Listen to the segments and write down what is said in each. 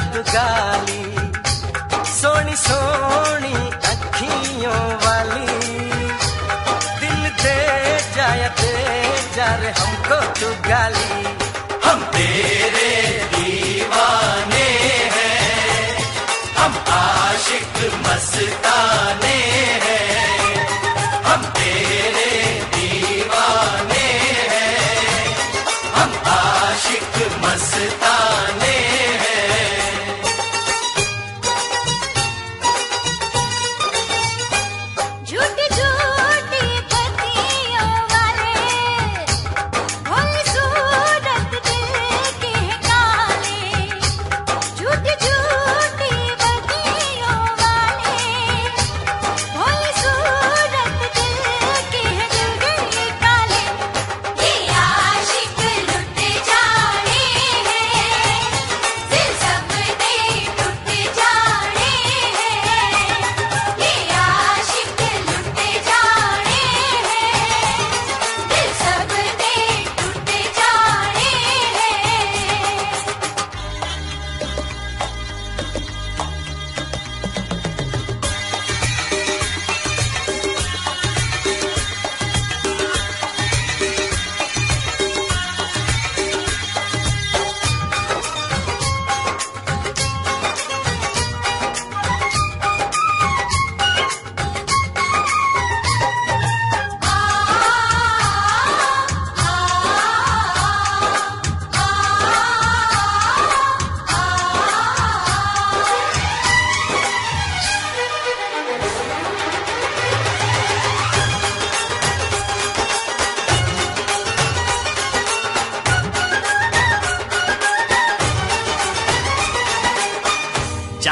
तू गाली। सोनी सोनी, अखियों वाली। दिल दे जाया दे जा रे हमको तू गाली।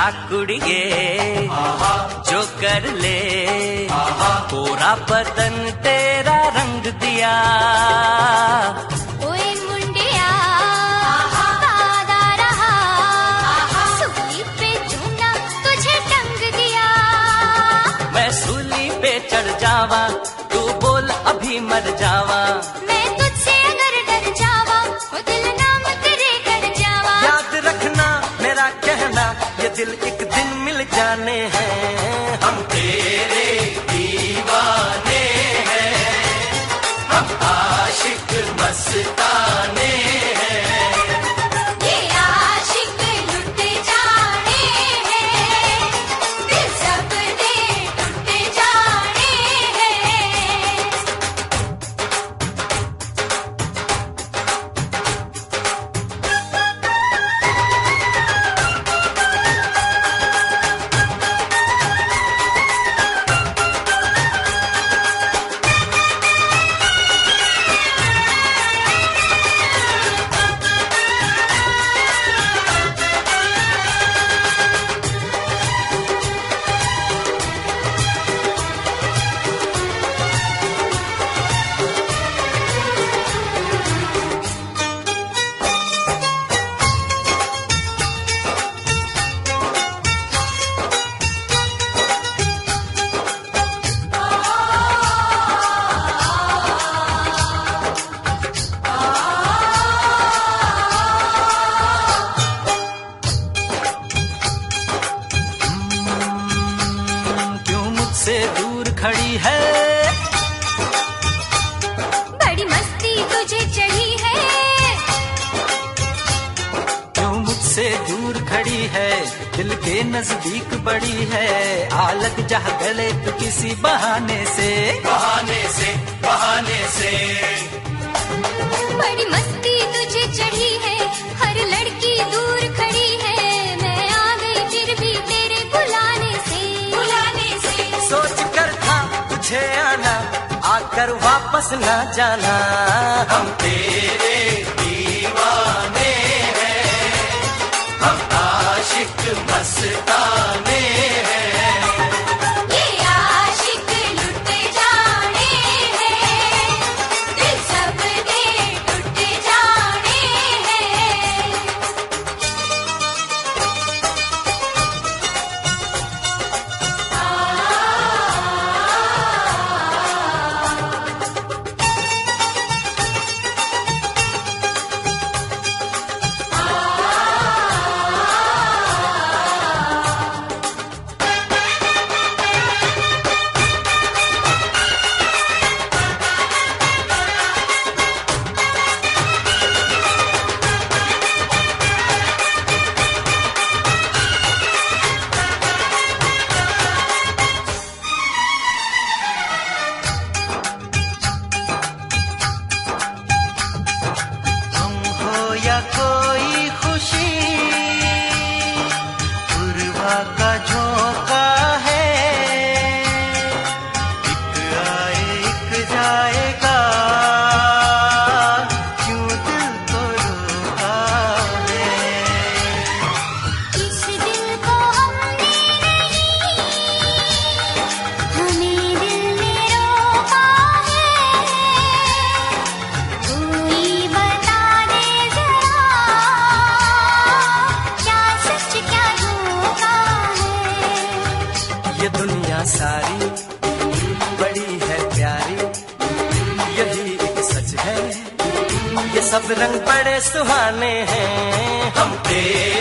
चाकुड़िए जो कर ले। पूरा बदन तेरा रंग दिया। ओए मुंडिया खड़ी है। बड़ी मस्ती तुझे चढ़ी है। क्यों मुझसे दूर खड़ी है? दिल के नज़दीक बड़ी है। आलग जा गले तो किसी बहाने से। बहाने से बहाने से। बड़ी मस्ती तुझे चढ़ी है। हर लड़की दूर तुझे आना आकर वापस ना जाना। हम तेरे दीवाने हैं हम आशिक मस्ताने। রাখো सब रंग बड़े सुहाने हैं। हम तेरे